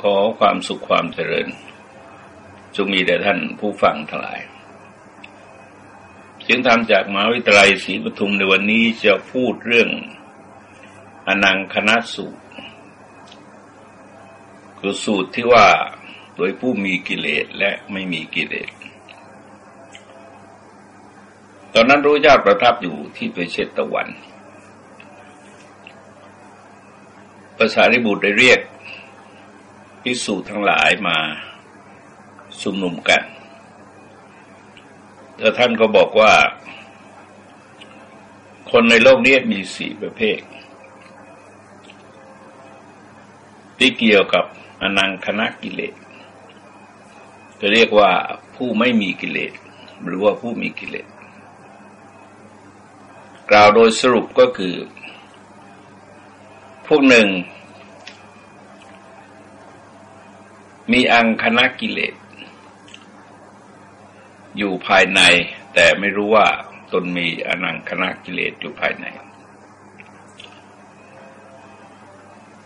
ขอความสุขความเจริญจงมีแด่ท่านผู้ฟังทั้งหลาย เสียงธรรมจากมหาวิทยาลัยศรีปทุมในวันนี้จะพูดเรื่องอนังคณะสูตร คือสูตรที่ว่าโดยผู้มีกิเลสและไม่มีกิเลส ตอนนั้นรู้ญาติประทับอยู่ที่ไปเชตะวันภาษาริบุตรได้เรียก พิสูจน์ทั้งหลายมาชุมนุมกันแต่ท่านก็บอกว่า คนในโลกนี้มีสี่ประเภท ที่เกี่ยวกับอนังคณะกิเลสจะเรียกว่าผู้ไม่มีกิเลสหรือว่าผู้มีกิเลสกล่าวโดยสรุปก็คือ พวกหนึ่ง มีอังคณะกิเลส อยู่ภายใน แต่ไม่รู้ว่าตนมีอนังคณะกิเลสอยู่ภายใน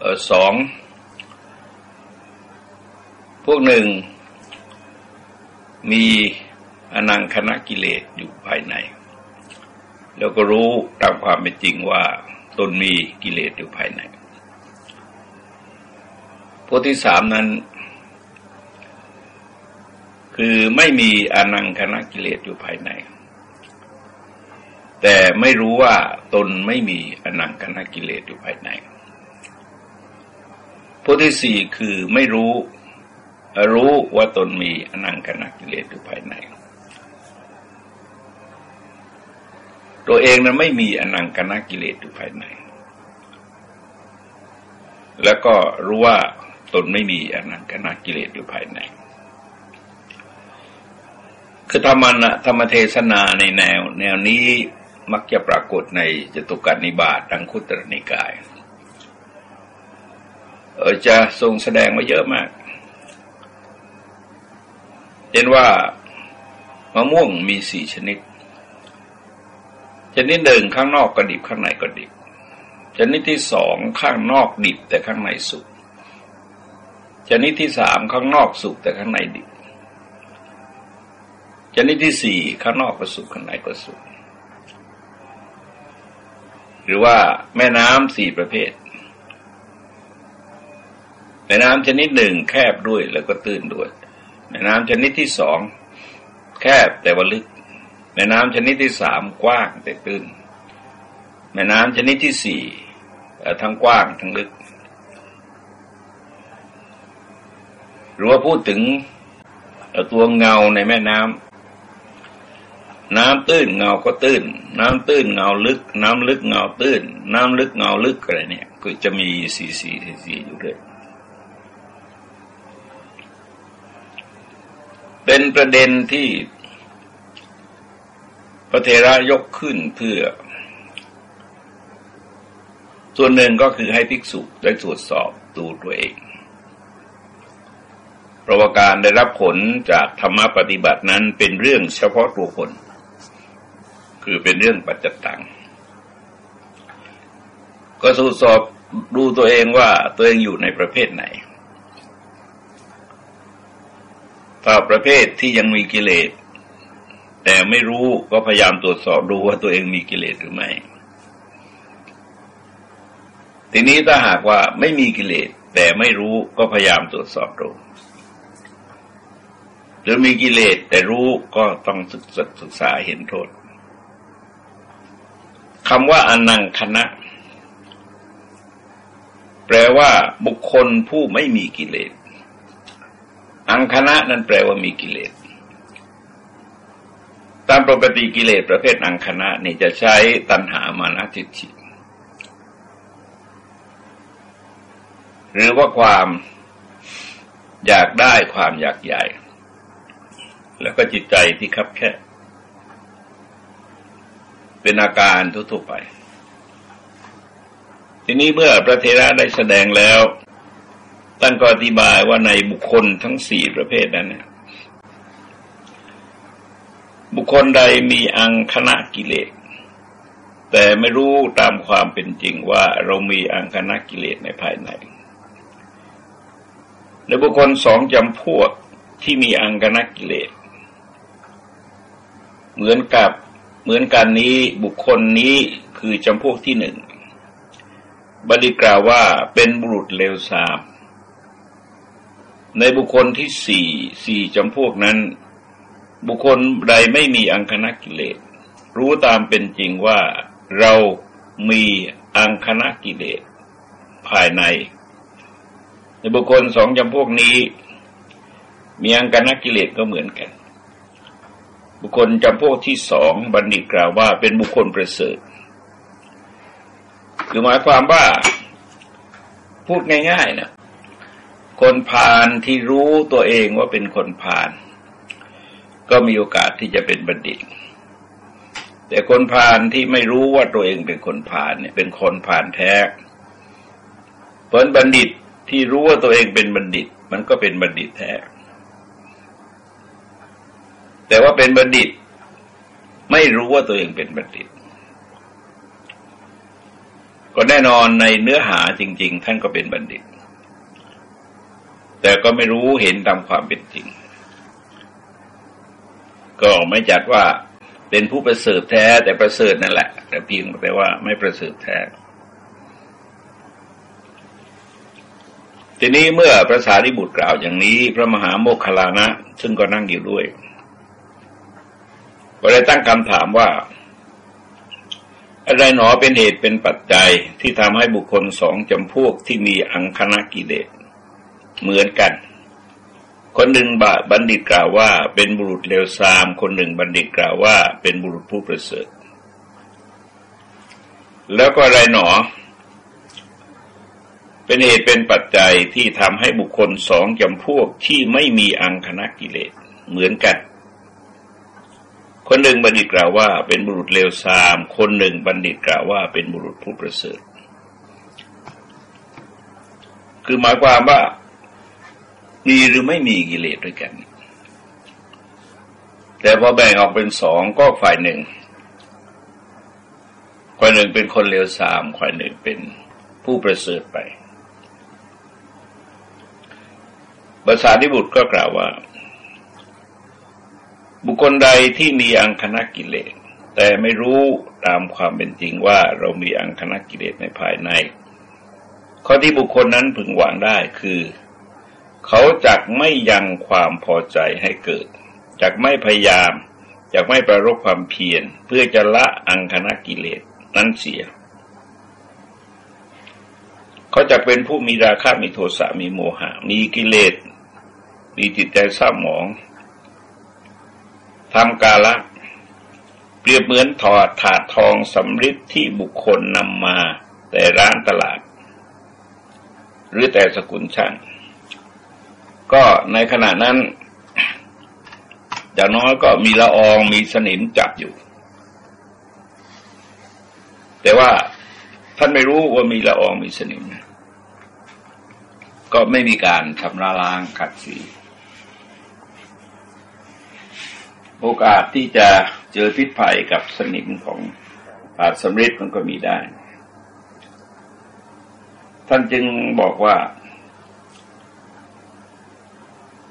ออสอง พวกหนึ่ง มีอนังคณะกิเลสอยู่ภายใน แล้วก็รู้ตามความเป็นจริงว่าตนมีกิเลสอยู่ภายในพวกที่สามนั้น คือไม่มีอนังคณะกิเลสอยู่ภายใน แต่ไม่รู้ว่าตนไม่มีอนังคณะกิเลสอยู่ภายในพวกที่สี่คือไม่รู้รู้ว่าตนมีอนังคณะกิเลสอยู่ภายใน ตัวเองนั้นไม่มีอนังคณะกิเลสอยู่ภายใน แล้วก็รู้ว่าตนไม่มีอนังคณะกิเลสอยู่ภายใน คือธรรมนะธรรมเทศนาในแนว แนวนี้มักจะปรากฏในจตุกานิบาตดังคุตรนิกายเออจะทรงแสดงมาเยอะมากเห็นว่ามะม่วงมีสี่ชนิด ชนิดหนึ่งข้างนอกก็ดิบข้างในก็ดิบ ชนิดที่สองข้างนอกดิบแต่ข้างในสุก ชนิดที่สามข้างนอกสุกแต่ข้างในดิบ ชนิดที่สี่ข้างนอกก็สุกข้างในก็สุกหรือว่าแม่น้ำสี่ประเภท แม่น้ำชนิดหนึ่งแคบด้วยแล้วก็ตื้นด้วย แม่น้ำชนิดที่สองแคบแต่ว่าลึก แม่น้ำชนิดที่สามกว้างแต่ตื้น แม่น้ำชนิดที่สี่ทั้งกว้างทั้งลึก หรือว่าพูดถึงตัวเงาในแม่น้ำ น้ำตื้นเงาก็ตื้น น้ำตื้นเงาลึก น้ำลึกเงาตื้น น้ำลึกเงาลึกอะไรเนี่ยก็จะมีสีสีสีอยู่ด้วยเป็นประเด็นที่พระเทระยกขึ้นเพื่อ ส่วนหนึ่งก็คือให้ภิกษุได้ตรวจสอบดูตัวเองเพราะว่าการได้รับผลจากธรรมปฏิบัตินั้นเป็นเรื่องเฉพาะตัวคน คือเป็นเรื่องปัจจตัง ก็สูสอบดูตัวเองว่าตัวเองอยู่ในประเภทไหนถ้าประเภทที่ยังมีกิเลส แต่ไม่รู้ก็พยายามตรวจสอบดูว่าตัวเองมีกิเลสหรือไม่ ทีนี้ถ้าหากว่าไม่มีกิเลส แต่ไม่รู้ก็พยายามตรวจสอบดูหรือมีกิเลสแต่รู้ก็ต้องศึกษาเห็นโทษ คำว่าอนังคณะ แปลว่าบุคคลผู้ไม่มีกิเลส อังคณะนั้นแปลว่ามีกิเลส ตามปกติกิเลสประเภทอังคณะนี่จะใช้ตัณหามานะทิฏฐิหรือว่าความอยากได้ความอยากใหญ่ แล้วก็จิตใจที่คับแคบ เป็นอาการทั่วๆไป ทีนี้เมื่อพระเทระได้แสดงแล้วท่านก็อธิบายว่าในบุคคลทั้งสี่ประเภทนั้นเนี่ยบุคคลใดมีอังคณะกิเลส แต่ไม่รู้ตามความเป็นจริงว่าเรามีอังคณะกิเลสในภายในในบุคคลสองจำพวกที่มีอังกนักกิเลส เหมือนกับ เหมือนกันนี้บุคคลนี้คือจำพวกที่หนึ่งบดีกล่าวว่าเป็นบุรุษเลวทรามในบุคคลที่สี่สี่จำพวกนั้น บุคคลใดไม่มีอังคณกิเลส รู้ตามเป็นจริงว่าเรามีอังคณกิเลสภายใน ในบุคคลสองจำพวกนี้ มีอังคณกิเลสก็เหมือนกัน บุคคลจำพวกที่สองบัณฑิตกล่าวว่าเป็นบุคคลประเสริฐ คือหมายความว่าพูดง่ายๆนะคนพาลที่รู้ตัวเองว่าเป็นคนพาลก็มีโอกาสที่จะเป็นบัณฑิต แต่คนพาลที่ไม่รู้ว่าตัวเองเป็นคนพาลเนี่ยเป็นคนพาลแท้ผลบัณฑิตที่รู้ว่าตัวเองเป็นบัณฑิต มันก็เป็นบัณฑิตแท้ แต่ว่าเป็นบัณฑิต ไม่รู้ว่าตัวเองเป็นบัณฑิต ก็แน่นอนในเนื้อหาจริง ๆ ท่านก็เป็นบัณฑิต แต่ก็ไม่รู้เห็นตามความเป็นจริง ก็ไม่จัดว่าเป็นผู้ประเสริฐแท้ แต่ประเสริฐนั่นแหละ แต่เพียงแต่ว่าไม่ประเสริฐแท้ทีนี้เมื่อพระสารีบุตรกล่าวอย่างนี้ พระมหาโมคคลานะ ซึ่งก็นั่งอยู่ด้วย ก็ได้ตั้งคำถามว่า อะไรหนอเป็นเหตุเป็นปัจจัยที่ทำให้บุคคลสองจำพวกที่มีอังคณกิเลสเหมือนกัน คนหนึ่งบบัณฑิตกล่าวว่า เป็นบุรุษเลวทราม คนหนึ่งบัณฑิตกล่าวว่า เป็นบุรุษผู้ประเสริฐ แล้วก็อะไรหนอ เป็นเหตุเป็นปัจจัยที่ทำให้บุคคลสองจำพวกที่ไม่มีอังคณกิเลสเหมือนกัน คนหนึ่งบัณฑิตกล่าวว่าเป็นบุรุษเลวทราม คนหนึ่งบัณฑิตกล่าวว่าเป็นบุรุษผู้ประเสริฐ คือหมายความว่ามีหรือไม่มีกิเลสด้วยกัน แต่พอแบ่งออกเป็นสองก็ฝ่ายหนึ่งฝ่ายหนึ่งเป็นคนเลวทรามฝ่ายหนึ่งเป็นผู้ประเสริฐไปภาษาดิบุตรก็กล่าวว่า บุคคลใดที่มีอังคณกิเลส แต่ไม่รู้ตามความเป็นจริงว่าเรามีอังคณกิเลสในภายใน ข้อที่บุคคลนั้นพึงหวังได้คือ เขาจักไม่ยังความพอใจให้เกิดจักไม่พยายามจักไม่ประรบความเพียรเพื่อจะละอังคณกิเลสนั้นเสีย เขาจะเป็นผู้มีราคะมีโทสะมีโมหะ มีกิเลส มีจิตใจเศร้าหมอง ทำกาละเปรียบเหมือนถอดถาดทองสำริดที่บุคคลนำมาแต่ร้านตลาด หรือแต่สกุลช่าง ก็ในขณะนั้นอย่างน้อยก็มีละอองมีสนิมจับอยู่ แต่ว่าท่านไม่รู้ว่ามีละอองมีสนิม ก็ไม่มีการชำระล้างขัดสี โอกาสที่จะเจอพิษภัยกับสนิมของอาจสำเร็จมันก็มีได้ ท่านจึงบอกว่า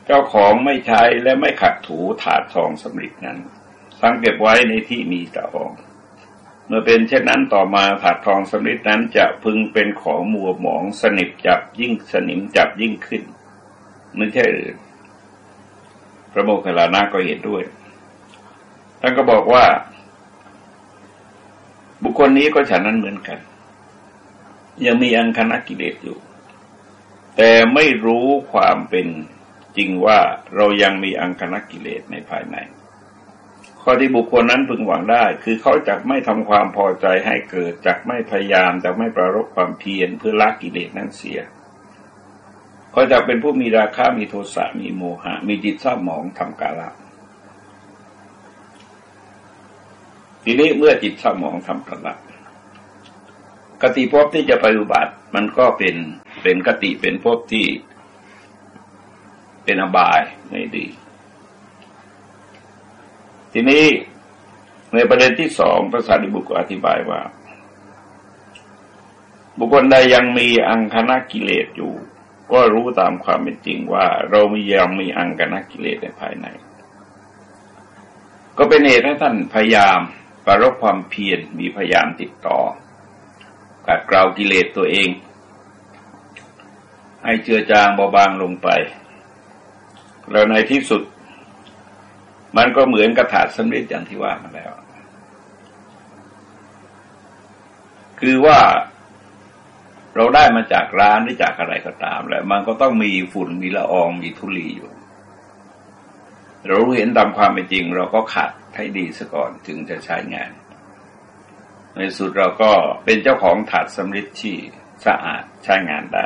เจ้าของไม่ใช้และไม่ขัดถูถาดทองสำริดนั้นสังเก็บไว้ในที่มีตะอองเมื่อเป็นเช่นนั้นต่อมาถาดทองสำริดนั้นจะพึงเป็นของมัวหมองสนิบจับยิ่งสนิมจับยิ่งขึ้นไม่ใช่หรือพระโมคคัลลานะก็เห็นด้วย ท่านก็บอกว่า บุคคลนี้ก็ฉันนั้นเหมือนกัน ยังมีอังคณกิเลสอยู่ แต่ไม่รู้ความเป็นจริงว่าเรายังมีอังคณกิเลสในภายใน ข้อที่บุคคลนั้นพึงหวังได้ คือเขาจะไม่ทำความพอใจให้เกิดจากไม่พยายามจะไม่ประรบความเพียรเพื่อละกิเลสนั้นเสียเขาจะเป็นผู้มีราคะมีโทสะมีโมหะ มีจิตเศร้าหมองทำกาละ ทีนี้เมื่อจิตสมองทำกลับกติภพที่จะปฏิบัติมันก็เป็นเป็นกติเป็นภพที่เป็นอบายไม่ดี ทีนี้ในประเด็นที่สองพระสารีบุตรอธิบายว่า บุคคลใดยังมีอังคณกิเลสอยู่ ก็รู้ตามความเป็นจริงว่า เรามียังมีอังกนักกิเลสในภายใน ก็เป็นเหตุให้ท่านพยายาม ประรบความเพียรมีพยายามติดต่อกัดเกลากิเลสตัวเอง ให้เจือจางเบาบางลงไป แล้วในที่สุด มันก็เหมือนกระถาสำเร็จอย่างที่ว่ามาแล้ว คือว่าเราได้มาจากร้านหรือจากอะไรก็ตามแหละมันก็ต้องมีฝุ่นมีละอองมีทุลีอยู่ เรารู้เห็นตามความเป็นจริง เราก็ขัดให้ดีซะก่อนถึงจะใช้งาน ในสุดเราก็เป็นเจ้าของถาดสำริดที่สะอาดใช้งานได้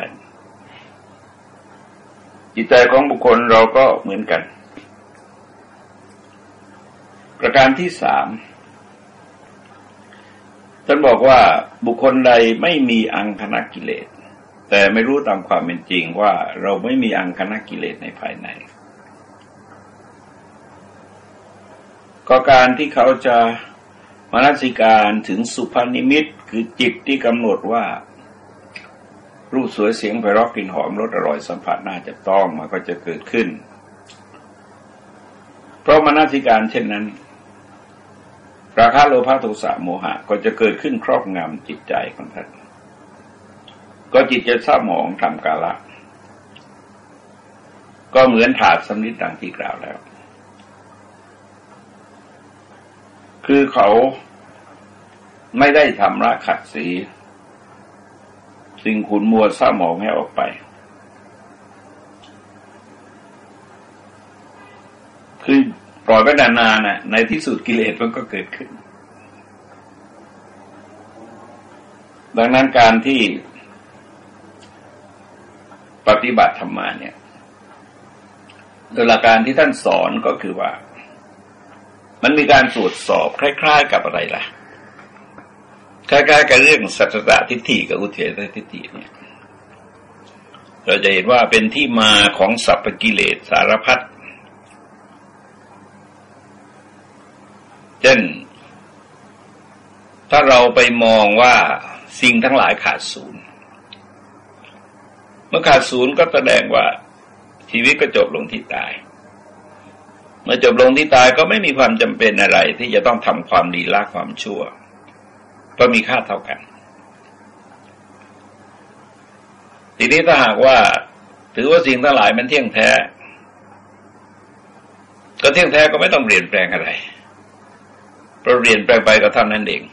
จิตใจของบุคคลเราก็เหมือนกัน ประการที่สามท่านบอกว่าบุคคลใดไม่มีอังคณกิเลส แต่ไม่รู้ตามความเป็นจริงว่าเราไม่มีอังคณกิเลสในภายใน ก็การที่เขาจะมนสิการถึงสุภานิมิตคือจิตที่กำหนดว่า รูปสวยเสียงไพเราะกลิ่นหอมรสอร่อยสัมผัสน่าจะต้องมันก็จะเกิดขึ้น เพราะมนสิการเช่นนั้น ราคะโลภะโทสะโมหะก็จะเกิดขึ้นครอบงำจิตใจของท่านก็จิตจะเศร้าหมองทำกาละ ก็เหมือนถาดสำนิดดังที่กล่าวแล้ว คือเขาไม่ได้ทำระขัดสี สิ่งขุนมัวเศร้าหมองให้ออกไป คือปล่อยไปนานๆน่ะในที่สุดกิเลสมันก็เกิดขึ้น ดังนั้นการที่ปฏิบัติธรรมาเนี่ยโดยหลักการที่ท่านสอนก็คือว่า มันมีการตรวจสอบคล้าย ๆ กับอะไรล่ะ คล้าย ๆ กับเรื่องสัจตทิฏฐิกับอุเทศทิฏฐิเนี่ย เราจะเห็นว่าเป็นที่มาของสัพพกิเลสสารพัดเช่น ถ้าเราไปมองว่าสิ่งทั้งหลายขาดศูนย์ เมื่อขาดศูนย์ก็แสดงว่าชีวิตก็จบลงที่ตาย เมื่อจบลงที่ตายก็ไม่มีความจำเป็นอะไร ที่จะต้องทำความดีละความชั่ว ก็มีค่าเท่ากัน ทีนี้ถ้าหากว่า ถือว่าสิ่งทั้งหลายมันเที่ยงแท้ ก็เที่ยงแท้ก็ไม่ต้องเปลี่ยนแปลงอะไรเราเรียนแปลงไปก็เท่านั้นเอง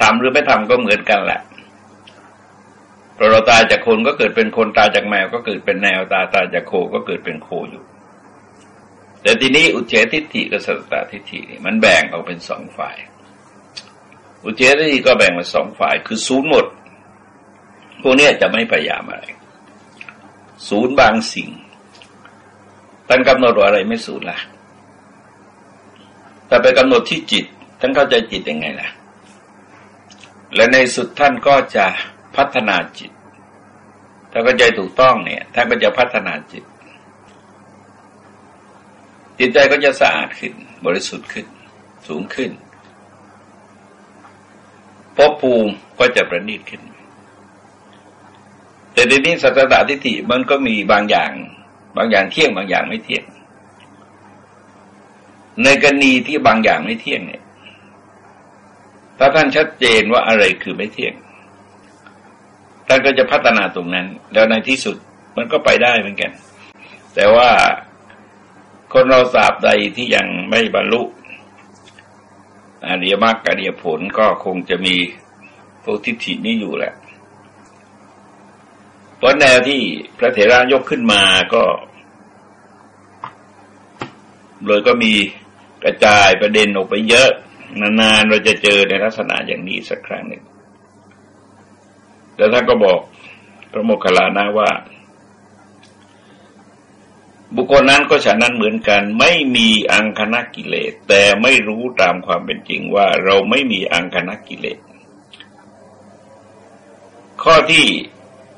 ทำหรือไม่ทำก็เหมือนกันแหละเราตายจากคนก็เกิดเป็นคนตายจากแมวก็เกิดเป็นแนวตาตายจากโคก็เกิดเป็นโคอยู่ แต่ทีนี้อุเฉทิฏฐิกับสัตตทิฏฐินี่มันแบ่งออกเป็นสองฝ่าย อุเฉทิฏฐิก็แบ่งเป็นสองฝ่าย คือศูนย์หมด พวกนี้จะไม่พยายามอะไร ศูนย์บางสิ่งท่านกำหนดว่าอะไรไม่ศูนย์ละแต่ไปกำหนดที่จิตท่านเข้าใจจิตยังไงล่ะ และในสุดท่านก็จะพัฒนาจิต ถ้าเข้าใจถูกต้องเนี่ย ท่านก็จะพัฒนาจิต จิตใจก็จะสะอาดขึ้น บริสุทธิ์ขึ้น สูงขึ้นภพภูมิก็จะประณีตขึ้น แต่ในนี้สัตตทิฏฐิมันก็มีบางอย่าง บางอย่างเที่ยงบางอย่างไม่เที่ยง ในกรณีที่บางอย่างไม่เที่ยงเนี่ย ถ้าท่านชัดเจนว่าอะไรคือไม่เที่ยง ท่านก็จะพัฒนาตรงนั้น แล้วในที่สุดมันก็ไปได้เหมือนกัน แต่ว่า คนเราสาบใดที่ยังไม่บรรลุอริยมรรคอริยผลก็คงจะมีโพธิฏฐินี้อยู่แหละ เพราะแนวที่พระเถระยกขึ้นมาก็ เลยก็มีกระจายประเด็นออกไปเยอะ นานๆเราจะเจอในลักษณะอย่างนี้สักครั้งหนึ่ง แล้วท่านก็บอกพระโมคคัลลานะว่า บุคคลนั้นก็ฉะนั้นเหมือนกัน ไม่มีอังคณกิเลส แต่ไม่รู้ตามความเป็นจริงว่าเราไม่มีอังคณกิเลส ข้อที่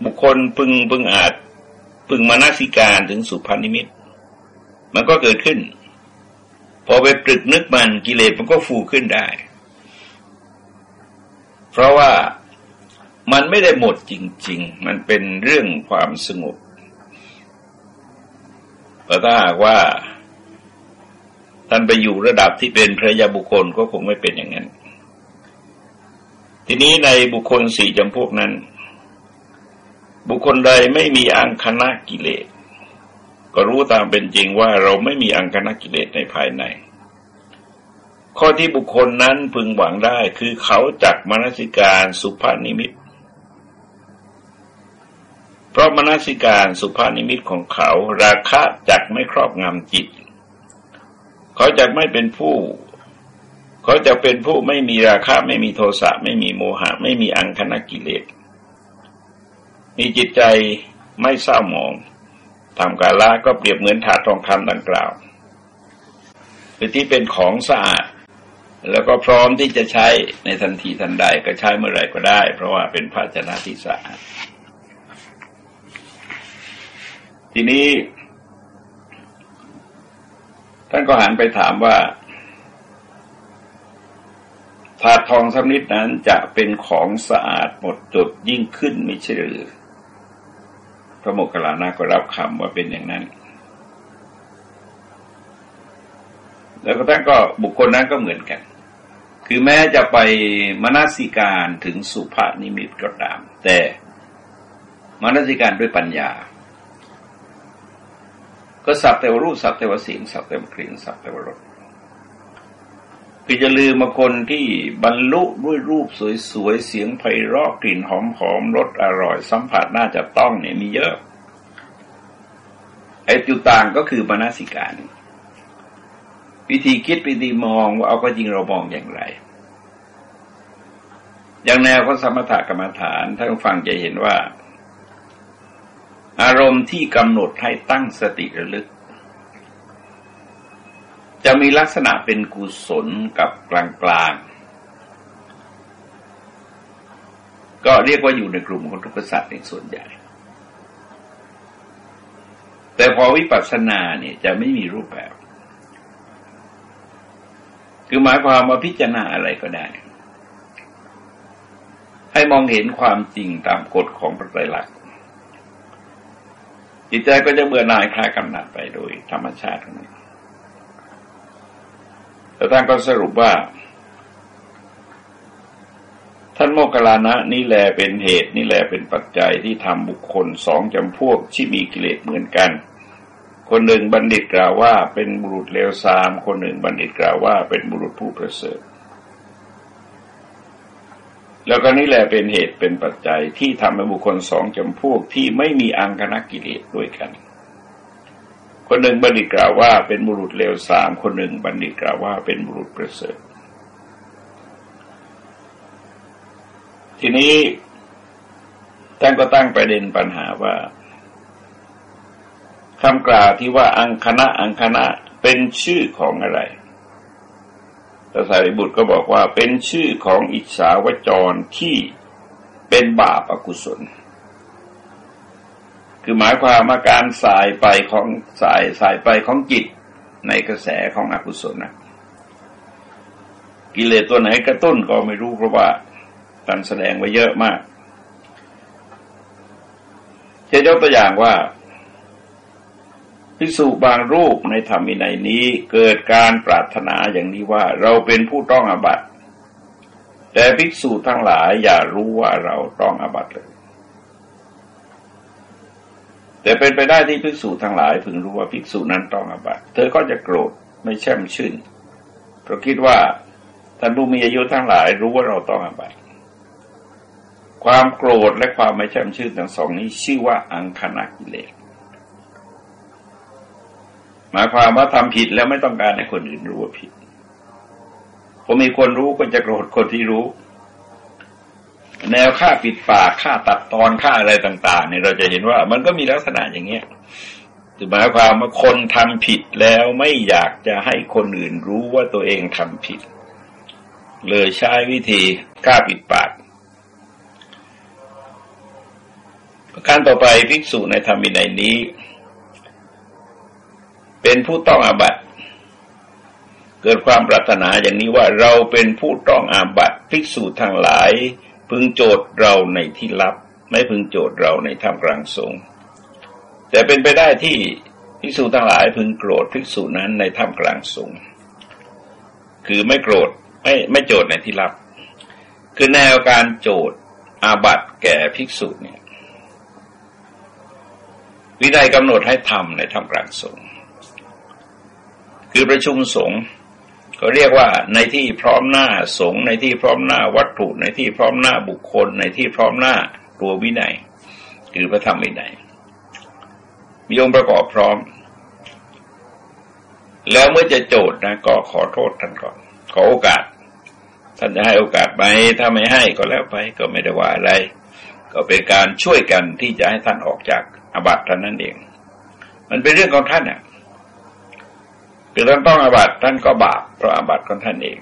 บุคคลพึงพึงอาจพึงมานาสิการถึงสุภานิมิต มันก็เกิดขึ้น พอไปปรึกนึกมันกิเลสมันก็ฟูขึ้นได้ เพราะว่ามันไม่ได้หมดจริง ๆ มันเป็นเรื่องความสงบ แต่ถ้าหากว่าท่านไปอยู่ระดับที่เป็นพระยาบุคคลก็คงไม่เป็นอย่างนั้น ทีนี้ในบุคคลสี่จำพวกนั้น บุคคลใดไม่มีอังคณะกิเลส ก็รู้ตามเป็นจริงว่าเราไม่มีอังคณะกิเลสในภายใน ข้อที่บุคคลนั้นพึงหวังได้คือเขาจักมนสิการสุภานิมิต ราะมนสิการสุภานิมิตของเขา ราคะจักไม่ครอบงำจิต เขาจะไม่เป็นผู้ เขาจะเป็นผู้ไม่มีราคะไม่มีโทสะไม่มีโมหะ ไม่มีอังคณกิเลส มีจิตใจไม่เศร้าหมองทำกาละก็เปรียบเหมือนถาดทองคำดังกล่าวคือที่เป็นของสะอาด แล้วก็พร้อมที่จะใช้ในทันทีทันใดก็ใช้เมื่อไรก็ได้ เพราะว่าเป็นภาชนะที่สะอาด ทีนี้ ท่านก็หันไปถามว่าถาดทองสำนิดนั้นจะเป็นของสะอาดหมดจดยิ่งขึ้นไม่ใช่หรือพระโมคคัลลานะก็รับคำว่าเป็นอย่างนั้น แล้วก็ท่านก็บุคคลนั้นก็เหมือนกัน คือแม้จะไปมนสิการถึงสุภานิมิตก็ตาม แต่มนสิการด้วยปัญญา ก็สักแต่ว่ารูปสักแต่ว่าเสียงสักแต่ว่ากลิ่นสักแต่ว่ารสคือจะลืมมาคนที่บรรลุด้วยรูปสวยๆ เสียงไพเราะกลิ่นหอมๆรสอร่อย สัมผัสน่าจะต้องเนี่ยมีเยอะ ไอ้จุดต่างก็คือมนสิการ วิธีคิดวิธีมองว่าเอาก็จริงเรามองอย่างไร อย่างแนวก็สมถกรรมฐานท่านฟังจะเห็นว่าารมณ์ที่กำหนดให้ตั้งสติระลึก จะมีลักษณะเป็นกุศลกับกลางกลางก็เรียกว่าอยู่ในกลุ่มของทุกขสัตว์ในส่วนใหญ่ แต่พอวิปัสสนาเนี่ยจะไม่มีรูปแบบ คือหมายความว่าพิจารณาอะไรก็ได้ให้มองเห็นความจริงตามกฎของพระไตลักษณ์ จิตใจก็จะเบื่อหน่ายคลายกำหนัดไปโดยธรรมชาติของมันแต่ท่านก็สรุปว่า ท่านโมกขลานะนี่แหละเป็นเหตุนี่แหละเป็นปัจจัยที่ทำบุคคลสองจำพวกที่มีกิเลสเหมือนกัน คนหนึ่งบัณฑิตกล่าวว่าเป็นบุรุษเลวทราม คนหนึ่งบัณฑิตกล่าวว่าเป็นบุรุษผู้ประเสริฐ แล้วก็นี่แหละเป็นเหตุเป็นปัจจัยที่ทำให้บุคคลสองจำพวกที่ไม่มีอังคณกิเลสด้วยกัน คนหนึ่งบัณฑิตกล่าวว่าเป็นบุรุษเลวสามคนหนึ่งบัณฑิตกล่าวว่าเป็นบุรุษประเสริฐ ทีนี้ท่านก็ตั้งประเด็นปัญหาว่าคำกล่าวที่ว่าอังคณะอังคณะเป็นชื่อของอะไร พระสารีบุตรก็บอกว่าเป็นชื่อของอิสาวจรที่เป็นบาปอกุศล คือหมายความว่าการสายไปของสายสายไปของจิตในกระแสของอกุศลนะกิเลสตัวไหนกระตุ้นก็ไม่รู้เพราะว่าท่านแสดงไว้เยอะมากเช่นยกตัวอย่างว่า ภิกษุบางรูปในธรรมินัยนี้เกิดการปรารถนาอย่างนี้ว่าเราเป็นผู้ต้องอาบัติ แต่ภิกษุทั้งหลายอย่ารู้ว่าเราต้องอาบัติเลย แต่เป็นไปได้ที่ภิกษุทั้งหลายพึงรู้ว่าภิกษุนั้นต้องอาบัติ เธอก็จะโกรธไม่แช่มชื่นเพราะคิดว่าท่านผู้มีอายุทั้งหลายรู้ว่าเราต้องอาบัติ ความโกรธและความไม่แช่มชื่นทั้งสองนี้ชื่อว่าอังคณกิเลส หมายความว่าทำผิดแล้วไม่ต้องการให้คนอื่นรู้ว่าผิดพอมีคนรู้ก็จะโกรธคนที่รู้ แนวฆ่าปิดปากฆ่าตัดตอนฆ่าอะไรต่าง ๆ เนี่ยเราจะเห็นว่ามันก็มีลักษณะอย่างเงี้ยหมายความว่าคนทำผิดแล้วไม่อยากจะให้คนอื่นรู้ว่าตัวเองทำผิด เลยใช้วิธีฆ่าปิดปากประการต่อไปภิกษุในธรรมินัยนี้ เป็นผู้ต้องอาบัติ เกิดความปรารถนาอย่างนี้ว่าเราเป็นผู้ต้องอาบัติภิกษุทั้งหลาย พึงโจทย์เราในที่ลับ ไม่พึงโจทย์เราในท่ามกลางสงฆ์แต่เป็นไปได้ที่ภิกษุทั้งหลายพึงโกรธภิกษุนั้นในท่ามกลางสงฆ์คือไม่โกรธไม่ไม่โจทย์ในที่ลับ คือแนวการโจทย์อาบัตแก่ภิกษุเนี่ยวินัยกำหนดให้ทำในท่ามกลางสงฆ์ คือประชุมสงฆ์ก็เรียกว่าในที่พร้อมหน้าสงฆ์ในที่พร้อมหน้าวัตถุในที่พร้อมหน้าบุคคล ในที่พร้อมหน้าตัววินัยคือพระธรรมวินัยมีองค์ประกอบพร้อม แล้วเมื่อจะโจทย์นะก็ขอโทษท่านก่อนขอโอกาส ท่านจะให้โอกาสไหมถ้าไม่ให้ก็แล้วไปก็ไม่ได้ว่าอะไร ก็เป็นการช่วยกันที่จะให้ท่านออกจากอาบัติท่านนั่นเอง มันเป็นเรื่องของท่านอะ คือท่านต้องอาบัติท่านก็บาปเพราะอาบัติของท่านเอง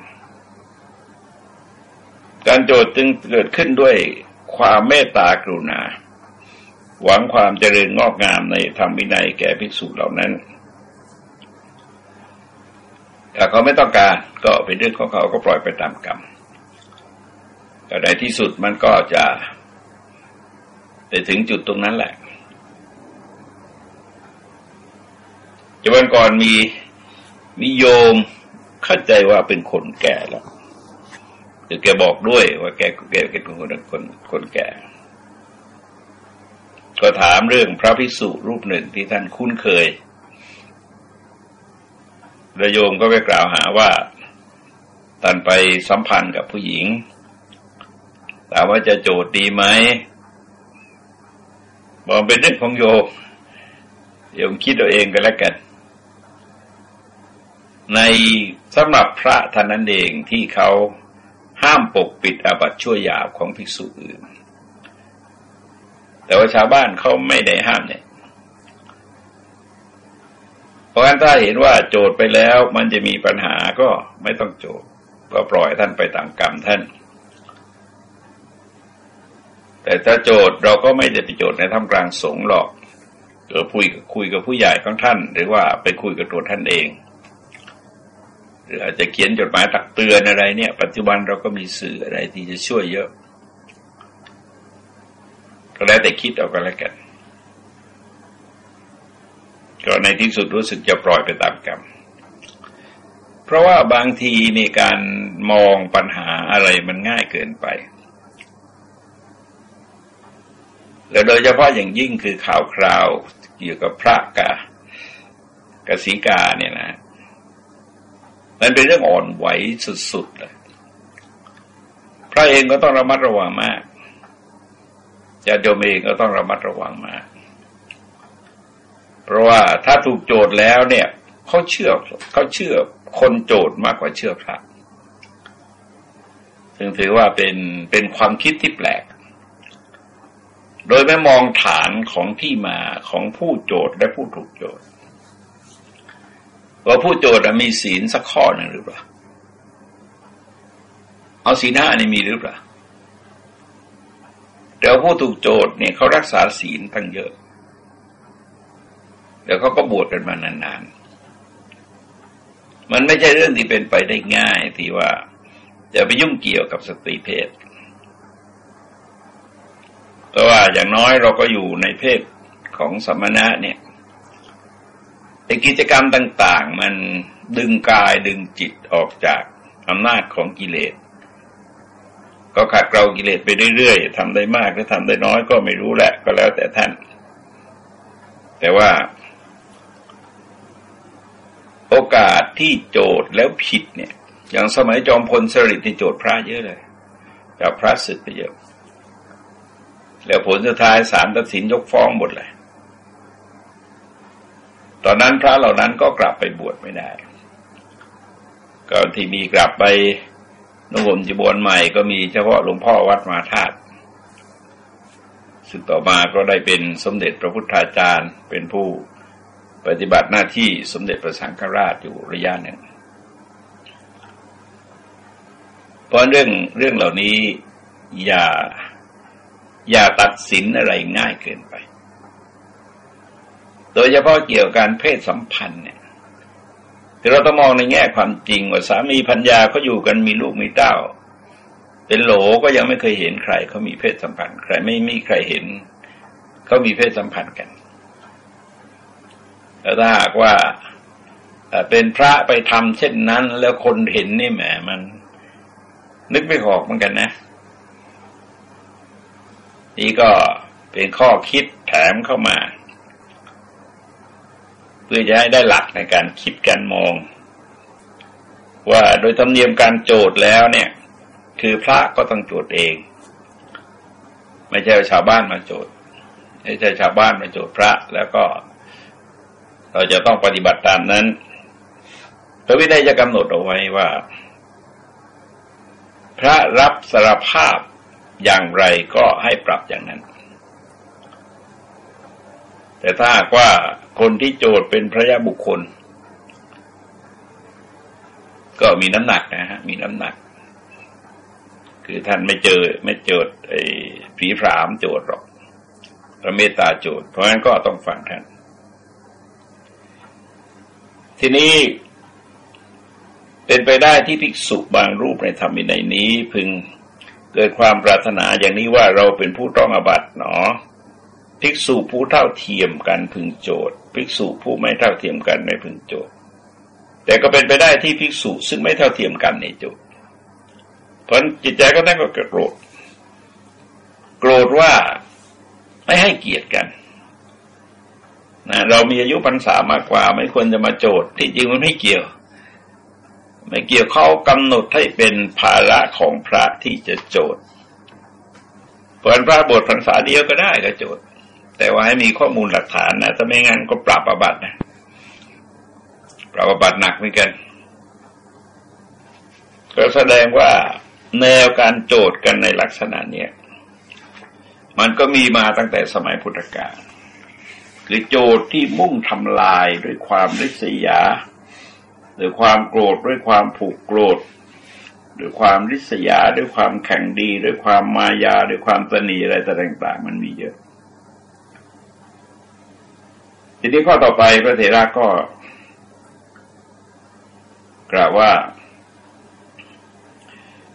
การโจทย์จึงเกิดขึ้นด้วยความเมตตากรุณา หวังความเจริญงอกงามในธรรมวินัยแก่ภิกษุเหล่านั้นแต่เขาไม่ต้องการก็เป็นเรื่องของเขาก็ปล่อยไปตามกรรมแต่ในที่สุดมันก็จะไปถึงจุดตรงนั้นแหละจะวันก่อนมี มีโยมเข้าใจว่าเป็นคนแก่แล้วคือแกบอกด้วยว่าแกแกเป็นคนคนคนแก่ ก็ถามเรื่องพระภิกษุรูปหนึ่งที่ท่านคุ้นเคยระโยมก็ไปกล่าวหาว่าท่านไปสัมพันธ์กับผู้หญิงถามว่าจะโจทย์ดีไหมบอกเป็นเรื่องของโยมโยมคิดตัวเองก็แล้วกัน ในสำหรับพระท่านนั้นเองที่เขาห้ามปกปิดอาบัติชั่วยาบของภิกษุอื่น แต่ว่าชาวบ้านเขาไม่ได้ห้ามเนี่ย เพราะฉะนั้นถ้าเห็นว่าโจทย์ไปแล้วมันจะมีปัญหาก็ไม่ต้องโจทย์ก็ปล่อยท่านไปตามกรรมท่าน แต่ถ้าโจทย์เราก็ไม่ได้ไปโจทย์ในท่ามกลางสงหรอกเออคุยคุยกับผู้ใหญ่ของท่าน หรือว่าไปคุยกับตัวท่านเอง หรืออาจจะเขียนจดหมายตักเตือนอะไรเนี่ย ปัจจุบันเราก็มีสื่ออะไรที่จะช่วยเยอะ ก็แล้วแต่คิดเอาก็แล้วกัน ก็ในที่สุดรู้สึกจะปล่อยไปตามกรรม เพราะว่าบางทีในการมองปัญหาอะไรมันง่ายเกินไปแล้วโดยเฉพาะอย่างยิ่งคือข่าวคราวเกี่ยวกับพระกากสีกาเนี่ยนะ มันเป็นเรื่องอ่อนไหวสุดๆเลยพระเองก็ต้องระมัดระวังมากญาติโยมเองก็ต้องระมัดระวังมาก เพราะว่าถ้าถูกโจทย์แล้วเนี่ยเขาเชื่อเขาเชื่อคนโจทย์มากกว่าเชื่อพระซึ่งถือว่าเป็นเป็นความคิดที่แปลก โดยไม่มองฐานของที่มาของผู้โจทย์และผู้ถูกโจทย์ ว่าผู้โจทย์มีศีลสักข้อหนึ่งหรือเปล่า เอาศีลห้านี่มีหรือเปล่า แต่ผู้ถูกโจทย์เนี่ยเขารักษาศีลตั้งเยอะเดี๋ยวเขาก็บวชกันมานานๆ มันไม่ใช่เรื่องที่เป็นไปได้ง่ายที่ว่าจะไปยุ่งเกี่ยวกับสตรีเพศแต่ว่าอย่างน้อยเราก็อยู่ในเพศของสมณะเนี่ย ไอ้กิจกรรมต่าง ๆ มันดึงกายดึงจิตออกจากอำนาจของกิเลส ก็ขัดเกลากิเลสไปเรื่อยๆทำได้มากหรือทำได้น้อยก็ไม่รู้แหละ ก็แล้วแต่ท่าน แต่ว่า โอกาสที่โจทย์แล้วผิดเนี่ย อย่างสมัยจอมพลสฤษดิ์ที่โจทย์พระเยอะเลยจับพระศึกไปเยอะ แล้วผลสุดท้ายศาลตัดสินยกฟ้องหมดเลย ตอนนั้นพระเหล่านั้นก็กลับไปบวชไม่ได้ ก็ที่มีกลับไปนุ่มจีบวนใหม่ก็มีเฉพาะหลวงพ่อวัดมาธาตุซึ่งต่อมาก็ได้เป็นสมเด็จพระพุทธาจารย์เป็นผู้ปฏิบัติหน้าที่สมเด็จพระสังฆราชอยู่ระยะหนึ่ง เพราะเรื่องเรื่องเหล่านี้อย่าอย่าตัดสินอะไรง่ายเกินไป โดยเฉพาะเกี่ยวกับการเพศสัมพันธ์เนี่ยคือเราต้องมองในแง่ความจริงว่าสามีพัญญาเขาอยู่กันมีลูกมีเต้า เป็นโหลก็ยังไม่เคยเห็นใครเขามีเพศสัมพันธ์ ใครไม่มีใครเห็นเขามีเพศสัมพันธ์กันแต่ถ้าหากว่าเป็นพระไปทำเช่นนั้น แล้วคนเห็นนี่แหมมัน นึกไม่ออกเหมือนกันนะ นี่ก็เป็นข้อคิดแถมเข้ามา เพื่อจะให้ได้หลักในการคิดการมอง ว่าโดยธรรมเนียมการโจทย์แล้วเนี่ย คือพระก็ต้องโจทย์เอง ไม่ใช่ชาวบ้านมาโจทย์ไม่ใช่ชาวบ้านมาโจทย์พระแล้วก็ เราจะต้องปฏิบัติตามนั้นพระวินัยจะกำหนดเอาไว้ว่า พระรับสารภาพอย่างไรก็ให้ปรับอย่างนั้น แต่ถ้าว่าคนที่โจทย์เป็นพระยาบุคคล ก็มีน้ำหนักนะฮะ มีน้ำหนัก คือท่านไม่เจอไม่โจทย์ไอ้ผีผามโจทย์หรอก พระเมตตาโจทย์เพราะฉะนั้นก็ต้องฟังท่าน ทีนี้เป็นไปได้ที่ภิกษุบางรูปในธรรมในนี้พึงเกิดความปรารถนาอย่างนี้ว่าเราเป็นผู้ต้องอบัตหนอ ภิกษุผู้เท่าเทียมกันพึงโจทย์ภิกษุผู้ไม่เท่าเทียมกันไม่พึงโจทย์แต่ก็เป็นไปได้ที่ภิกษุซึ่งไม่เท่าเทียมกันในโจทย์เพราะจิตใจก็นั่นก็โกรธ โกรธว่าไม่ให้เกียรติกันนะเรามีอายุพรรษามากกว่า ไม่ควรจะมาโจทย์ที่จริงมันไม่เกี่ยว ไม่เกี่ยวเขากำหนดให้เป็นภาระของพระที่จะโจทย์เปิดพระบทพรรษาเดียวก็ได้ก็โจทย์ แต่ว่าให้มีข้อมูลหลักฐานนะถ้าไม่งั้นก็ปรับอาบัตินะปรับอาบัติหนักเหมือนกัน ก็แสดงว่าแนวการโจทย์กันในลักษณะเนี้ยมันก็มีมาตั้งแต่สมัยพุทธกาลคือโจทย์ที่มุ่งทำลายด้วยความริษยาด้วยความโกรธด้วยความผูกโกรธด้วยความริษยาด้วยความแข่งดี ด้วยความมายาด้วยความตนีอะไรต่างๆ มันมีเยอะ ทีนี้ข้อต่อไปพระเถระก็ กล่าวว่า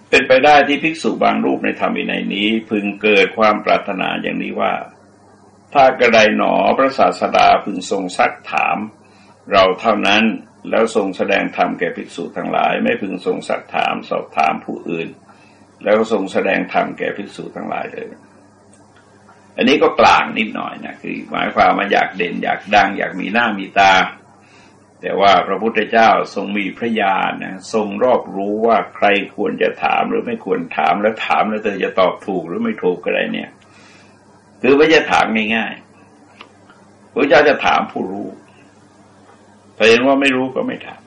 เป็นไปได้ที่ภิกษุบางรูปในธรรมวินัยนี้ พึงเกิดความปรารถนาอย่างนี้ว่า ถ้ากระไดหนอพระศาสดาพึงทรงซักถาม เราเท่านั้นแล้วทรงแสดงธรรมแก่ภิกษุทั้งหลาย ไม่พึงทรงสักถามสอบถามผู้อื่น แล้วทรงแสดงธรรมแก่ภิกษุทั้งหลายเลย อันนี้ก็กลางนิดหน่อยนะคือหมายความมาอยากเด่นอยากดัง อยากมีหน้ามีตา แต่ว่าพระพุทธเจ้าทรงมีพระญาณนะทรงรอบรู้ว่าใครควรจะถามหรือไม่ควรถามแล้วถามแล้วเธอจะตอบถูกหรือไม่ถูกอะไรเนี่ย คือไม่จะถามง่ายๆพระเจ้าจะถามผู้รู้ถ้าเห็นว่าไม่รู้ก็ไม่ถาม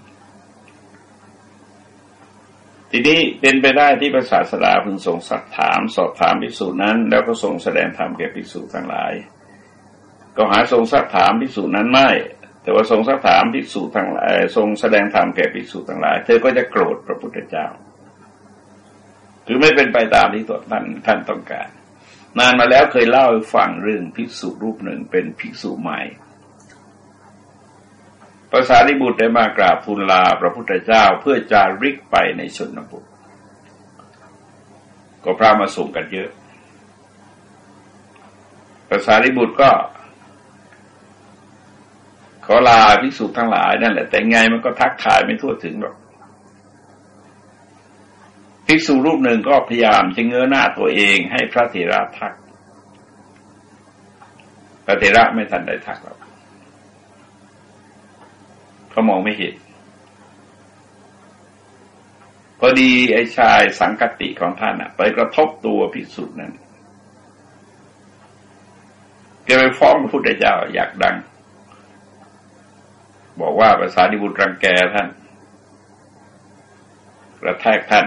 ทีนี้เป็นไปได้ที่พระศาสดาพึงทรงสักถาม สอบถามภิกษุนั้น แล้วก็ทรงแสดงธรรมแก่ภิกษุทั้งหลาย ก็หาทรงสักถามภิกษุนั้นไม่ แต่ว่าทรงสักถามภิกษุทั้งหลายทรงแสดงธรรมแก่ภิกษุทั้งหลาย เธอก็จะโกรธพระพุทธเจ้า คือไม่เป็นไปตามที่ตัวท่านท่านต้องการ นานมาแล้วเคยเล่าให้ฟังเรื่องภิกษุรูปหนึ่งเป็นภิกษุใหม่ ภาษาลิบุตรได้มากราบทูลลาพระพุทธเจ้าเพื่อจาริกไปในชนบทก็พระมาส่งกันเยอะภาษาลิบุตรก็ ขอลาภิกษุทั้งหลายนั่นแหละ แต่ไงมันก็ทักทายไม่ทั่วถึงหรอกภิกษุรูปหนึ่งก็พยายามจะเงยหน้าตัวเองให้พระเถระทัก พระเถระไม่ทันได้ทักหรอก เขามองไม่เห็น พอดีไอ้ชายสังกติของท่านอะไปกระทบตัวพิสุทธิ์นั้นแกไปฟ้องพระพุทธเจ้าอยากดัง บอกว่าภาษาดิบุตรรังแกท่าน กระแทกท่าน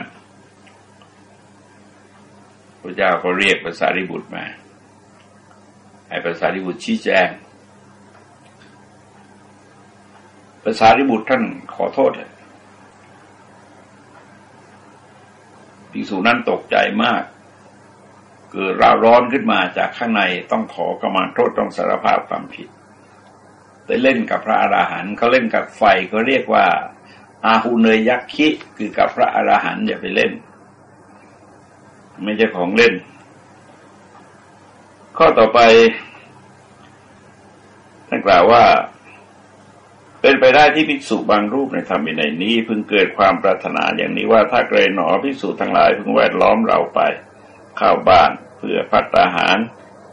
พระเจ้าก็เรียกภาษาดิบุตรมา ให้ภาษาดิบุตรชี้แจง ภาษาริบุตรท่านขอโทษภิกษุนั้นตกใจมาก เกิดร้าร้อนขึ้นมาจากข้างในต้องขอกรรมาโทษต้องสารภาพความผิดไปเล่นกับพระอราหันต์เขาเล่นกับไฟเขาเรียกว่า อาหูเนยยักษ์คิคือกับพระอราหันต์อย่าไปเล่น ไม่ใช่ของเล่น ข้อต่อไปท่านกล่าวว่า เป็นไปได้ที่ภิกษุบางรูปในธรรมในนี้พึงเกิดความปรารถนาอย่างนี้ว่าถ้าเกรหนอภิกษุทั้งหลายพึงแวดล้อมเราไปเข้าบ้านเพื่อพัฒอาหาร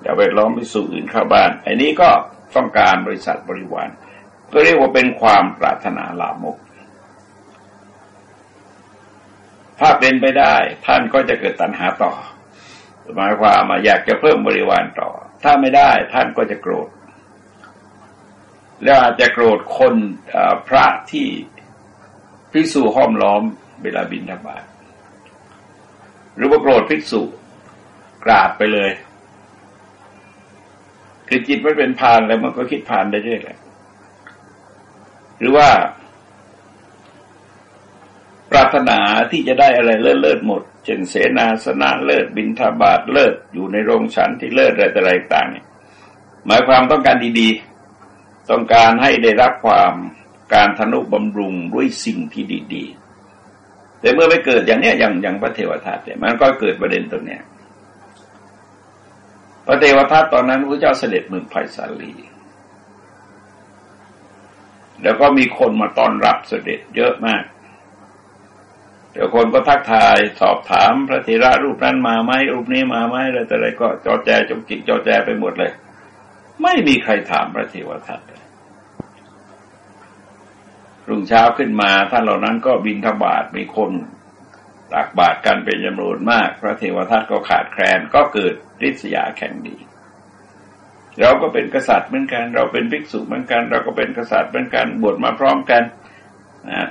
อย่าแวดล้อมภิกษุอื่นเข้าบ้านอันนี้ก็ต้องการบริษัทบริวารก็เรียกว่าเป็นความปรารถนาลามก ถ้าเป็นไปได้ ท่านก็จะเกิดตัณหาต่อหมายความมาอยากจะเพิ่มบริวารต่อ ถ้าไม่ได้ท่านก็จะโกรธ แล้วอาจจะโกรธคนพระที่ภิกษุห้อมล้อมเวลาบินธบาตหรือว่าโกรธภิกษุกราบไปเลย คือจิตมันเป็นพานแล้วมันก็คิดพานได้เรื่อยแหละหรือว่า ปรารถนาที่จะได้อะไรเลิศเลิศหมด เช่นเสนาสนะเลิศบินทบาทเลิศอยู่ในโรงฉันที่เลิศอะไรต่างเนี่ยหมายความต้องการดีๆ ต้องการให้ได้รับความการทนุบำรุงด้วยสิ่งที่ดีๆ แต่เมื่อไม่เกิดอย่างเนี้ยอย่างอย่างพระเทวทัตเนี่ยมันก็เกิดประเด็นตรงเนี้ยพระเทวทัตตอนนั้นพระเจ้าเสด็จเมืองไผ่สาลี แล้วก็มีคนมาต้อนรับเสด็จเยอะมากเดี๋ยวคนก็ทักทายสอบถามพระเถระรูปนั้นมาไหมรูปนี้มาไหมอะไรแต่อะไรก็จอแจจงจิกจอแจไปหมดเลย ไม่มีใครถามพระเทวทัต รุ่งเช้าขึ้นมาท่านเหล่านั้นก็บินทบาทมีคนตักบาตรกันเป็นจำนวนมาก พระเทวทัตก็ขาดแคลนก็เกิดริษยาแข่งดีเราก็เป็นกษัตริย์เหมือนกัน เราเป็นภิกษุเหมือนกัน เราก็เป็นกษัตริย์เหมือนกันบวชมาพร้อมกัน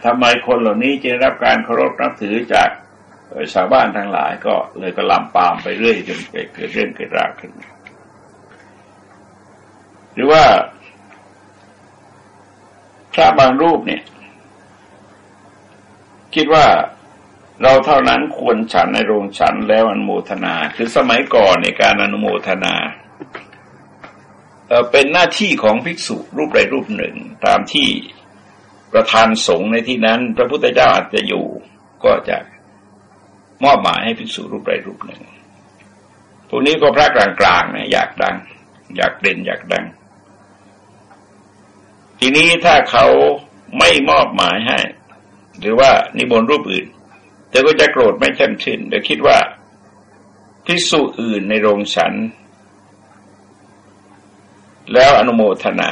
ทำไมคนเหล่านี้จะรับการเคารพนับถือจากชาวบ้านทั้งหลายก็เลยก็ลำปามไปเรื่อยจนเกิดเรื่องเกิดราวขึ้น หรือว่า พระบางรูปเนี่ย คิดว่าเราเท่านั้นควรฉันในโรงฉันแล้วอนุโมทนา คือสมัยก่อนในการอนุโมทนาเป็นหน้าที่ของภิกษุรูปใดรูปหนึ่ง ตามที่ประธานสงฆ์ในที่นั้น พระพุทธเจ้าอาจจะอยู่ก็จะมอบหมายให้ภิกษุรูปใดรูปหนึ่งพวกนี้ก็พระกลางๆนะอยากดัง อยากเด่นอยากดัง ทีนี้ถ้าเขาไม่มอบหมายให้ หรือว่านิมนต์รูปอื่นแต่ก็จะโกรธไม่ช่มชื่นเดี๋ยวคิดว่าพิสูจอื่นในโรงฉัน แล้วอนุโมทนา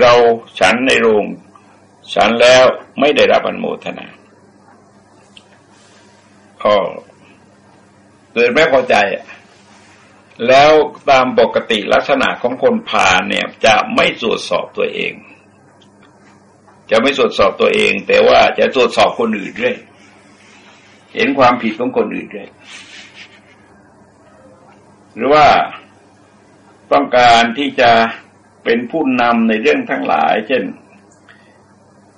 เราฉันในโรงฉันแล้วไม่ได้รับอนุโมทนาก็เกิดไม่พอใจแล้วตามปกติลักษณะของคนผ่านเนี่ยจะไม่ตรวจสอบตัวเอง จะไม่ตรวจสอบตัวเอง แต่ว่าจะตรวจสอบคนอื่นด้วยเห็นความผิดของคนอื่นด้วยหรือว่าต้องการที่จะเป็นผู้นำในเรื่องทั้งหลาย เช่น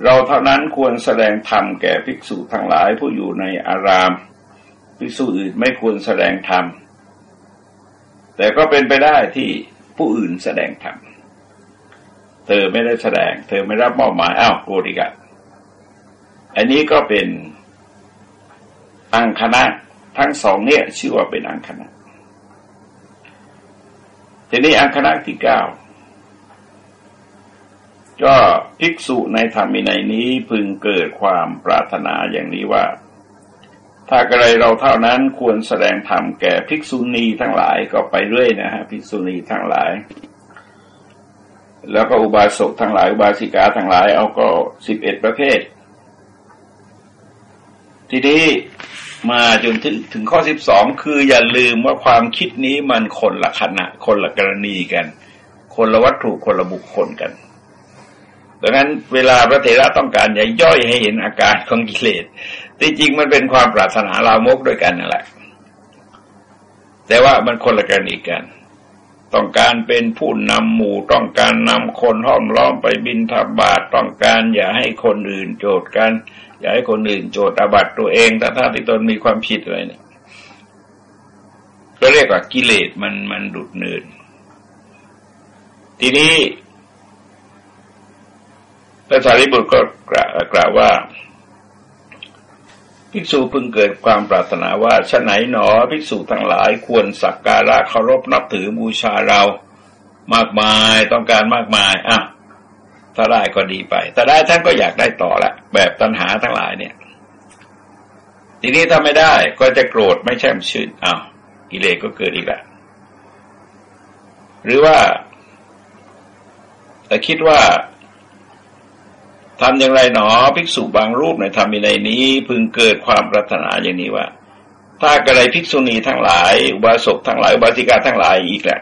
เราเท่านั้นควรแสดงธรรมแก่ภิกษุทั้งหลายผู้อยู่ในอาราม ภิกษุอื่นไม่ควรแสดงธรรมแต่ก็เป็นไปได้ที่ผู้อื่นแสดงธรรม เธอไม่ได้แสดง เธอไม่รับมอบหมายอ้าวโกริกะอันนี้ก็เป็นอังคณะทั้งสองเนี่ยชื่อว่าเป็นอังคณะทีนี้อังคณะที่เก้าก็ภิกษุในธรรมินัยนี้พึงเกิดความปรารถนาอย่างนี้ว่า ถ้ากระไรเราเท่านั้นควรแสดงธรรมแก่ภิกษุณีทั้งหลายก็ไปเรื่อยนะฮะภิกษุณีทั้งหลาย แล้วก็อุบาสกทั้งหลาย อุบาสิกาทั้งหลาย เอาก็สิบเอ็ดประเภท ทีนี้มาจนถึงถึงข้อสิบสองคืออย่าลืมว่าความคิดนี้มันคนละขณะ คนละกรณีกัน คนละวัตถุคนละบุคคลกันดังนั้นเวลาพระเถระต้องการจะย่อยให้เห็นอาการของกิเลสที่จริงมันเป็นความปรารถนาลามกด้วยกันนั่นแหละ แต่ว่ามันคนละกรณีกัน ต้องการเป็นผู้นำหมู่ต้องการนำคนห้อมล้อมไปบินทบาทต้องการอย่าให้คนอื่นโจทย์กัน อย่าให้คนอื่นโจทย์อาบัตตัวเอง แต่ถ้าที่ตนมีความผิดอะไรเนี่ยก็เรียกว่ากิเลสมันมันดุดเนิน ทีนี้พระสารีบุตรก็กล่าวว่า ภิกษุพึงเกิดความปรารถนาว่าชะไหนหนอภิกษุทั้งหลายควรสักการะเคารพนับถือบูชาเรา มากมายต้องการมากมายอะถ้าได้ก็ดีไป แต่ได้ท่านก็อยากได้ต่อละแบบตัณหาทั้งหลายเนี่ย ทีนี้ถ้าไม่ได้ก็จะโกรธไม่แช่มชื่นอ้าวกิเลสก็เกิดอีกแล้วหรือว่า แต่คิดว่า ทำอย่างไรหนอภิกษุบางรูปในธรรมินัยนี้ พึงเกิดความปรารถนาอย่างนี้ว่า ถ้ากระไรภิกษุณีทั้งหลายอุบาสกทั้งหลายอุบาสิกาทั้งหลายอีกแหละ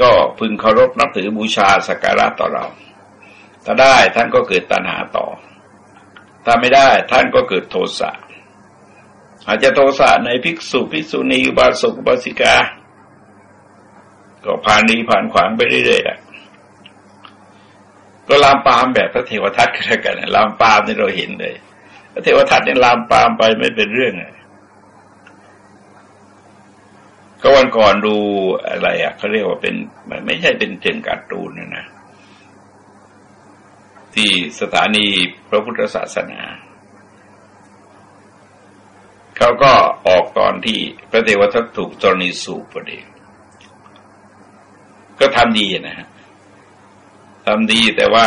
ก็พึงเคารพนับถือบูชาสักการะต่อเรา ถ้าได้ท่านก็เกิดตัณหาต่อ ถ้าไม่ได้ท่านก็เกิดโทสะอาจจะโทสะในภิกษุภิกษุณีอุบาสกอุบาสิกา ก็ผ่านนี้ผ่านขวางไปเรื่อยๆ ก็ลามปามแบบพระเทวทัตก็แล้วกันลามปามนี่เราเห็นเลย พระเทวทัตเนี่ยลามปามไปไม่เป็นเรื่องเลยก็วันก่อนดูอะไรอะเขาเรียกว่าเป็นไม่ใช่เป็นเชิงการ์ตูนนะนะที่สถานีพระพุทธศาสนาเขาก็ออกตอนที่พระเทวทัตถูกจรณีสูบพอดีก็ทำดีนะฮะ ทำดีแต่ว่า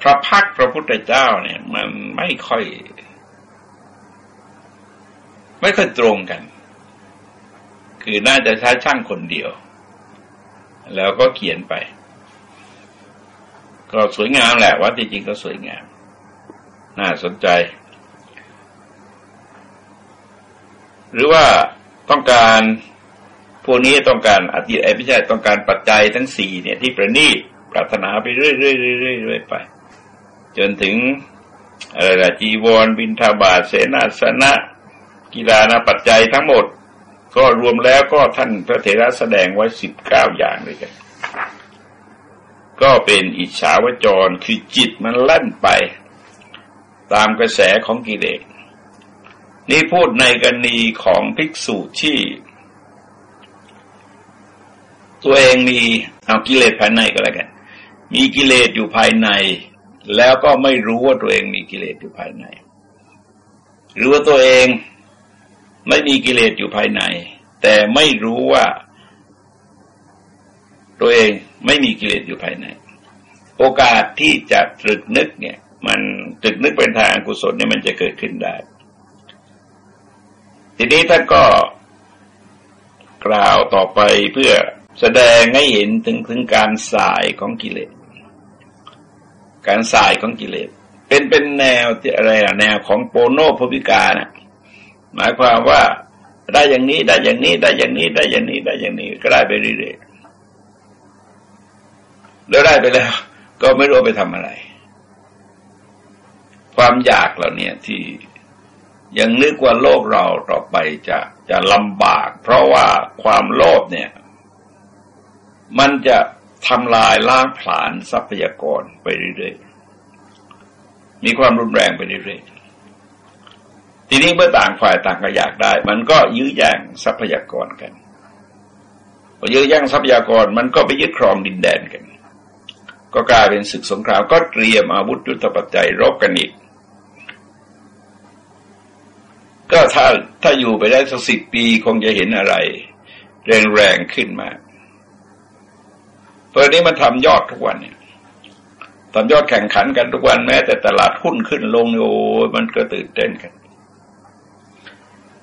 พระพักพระพุทธเจ้าเนี่ย มันไม่ค่อย ไม่ค่อยตรงกัน คือน่าจะใช้ช่างคนเดียว แล้วก็เขียนไป ก็สวยงามแหละว่าจริงๆก็สวยงาม น่าสนใจ หรือว่าต้องการ พวกนี้ต้องการอธิไอ้ไม่ใช่ต้องการปัจจัยทั้งสี่เนี่ยที่ประณีตปรารถนาไปเรื่อยๆเรื่อยๆไป จนถึงอะไรละจีวรบินทบาทเสนาสนะ กีฬานาปัจจัยทั้งหมด ก็รวมแล้วก็ท่านพระเถระแสดงไว้สิบเก้าอย่างเลยกัน ก็เป็นอิจฉาวจรคือจิตมันลั่นไป ตามกระแสของกิเลสนี่พูดในกรณีของภิกษุที่ ตัวเองมีเอากิเลสภายในก็แล้วกัน มีกิเลสอยู่ภายใน แล้วก็ไม่รู้ว่าตัวเองมีกิเลสอยู่ภายใน หรือว่าตัวเองไม่มีกิเลสอยู่ภายใน แต่ไม่รู้ว่า ตัวเองไม่มีกิเลสอยู่ภายใน โอกาสที่จะตรึกนึกเนี่ย มันตรึกนึกเป็นทางกุศลเนี่ยมันจะเกิดขึ้นได้ ทีนี้ท่านก็กล่าวต่อไปเพื่อ แสดงให้เห็นถึงถึงการสายของกิเลส การสายของกิเลส เป็นเป็นแนวที่อะไรอะแนวของโปโนพพิกานะหมายความว่าได้อย่างนี้ได้อย่างนี้ได้อย่างนี้ได้อย่างนี้ได้อย่างนี้ก็ได้ไปเรื่อยๆแล้วได้ไปแล้ว ก็ไม่รู้ไปทำอะไร ความอยากเหล่านี้ที่ยังนึกว่าโลกเราต่อไปจะจะลำบาก เพราะว่าความโลภเนี่ย มันจะทำลายล้างผลาญทรัพยากรไปเรื่อยๆ มีความรุนแรงไปเรื่อยๆ ทีนี้เมื่อต่างฝ่ายต่างก็อยากได้ มันก็ยื้อแย่งทรัพยากรกันพอยื้อแย่งทรัพยากรมันก็ไปยึดครองดินแดนกัน ก็กลายเป็นศึกสงครามก็เตรียมอาวุธยุทธปัจจัยรบกันอีก ก็ถ้าถ้าอยู่ไปได้สักสิบปีคงจะเห็นอะไร แรงๆขึ้นมา ตัวนี้มันทำยอดทุกวันเนี่ยทำยอดแข่งขันกันทุกวันแม้ แต่ตลาดหุ้นขึ้นลงโอ้มันก็ตื่นเต้นกัน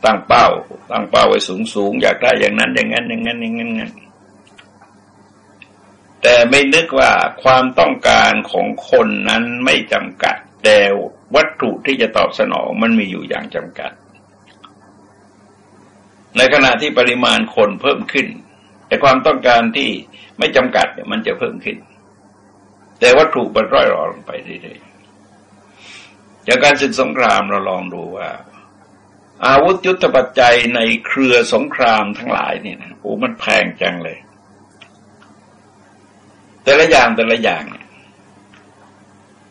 ตั้งเป้า ตั้งเป้าไว้สูงสูงอยากได้อย่างนั้น อย่างนั้นอย่างนั้นอย่างนั้นอย่างนั้นแต่ไม่นึกว่าความต้องการของคนนั้นไม่จำกัด แต่วัตถุที่จะตอบสนองมันมีอยู่อย่างจำกัด ในขณะที่ปริมาณคนเพิ่มขึ้นแต่ความต้องการที่ ไม่จำกัดเนี่ยมันจะเพิ่มขึ้น แต่วัตถุมันร่อยรอลงไปเรื่อยๆจากการศึกสงครามเราลองดูว่า อาวุธยุทธปัจจัยในเครือสงครามทั้งหลายเนี่ยนะโอ้มันแพงจังเลย แต่ละอย่างแต่ละอย่าง